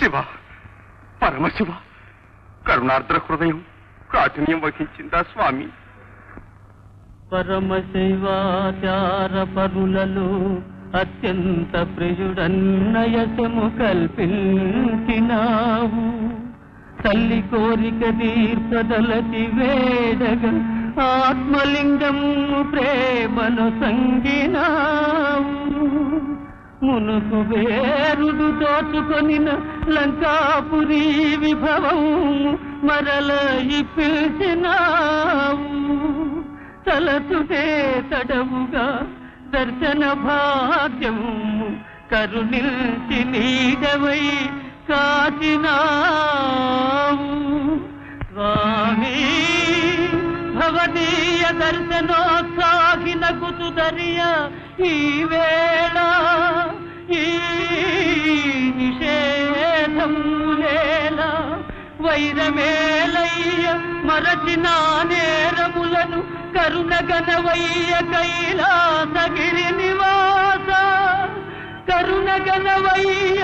శివ పరమశివ కరుణార్ద్ర హృదయం కాఠిన్యం వహించిందా స్వామి? పరమశివాచార పరులలో అత్యంత ప్రియుడన్నయసము కల్పించినావు. తల్లి కోరిక తీర్పదలచి వేడగ ఆత్మలింగము ప్రేమను సంగినావు. మునుకు వేరుడు దోచుకొనిన లంకాపురి విభవం మరల పిలిచినావు. తలచుటే తడవుగా దర్శన భాగ్యము కరుణించి నీడవై కాచినావు. స్వామి భవనీయ దర్శనోత్సాహిన కుతుదరియ ఈ వేళ నేల వైరమేలయ్య మరచిన నేరములను కరుణగనవయ్య కైలాసగిరి నివాస కరుణగనవయ్య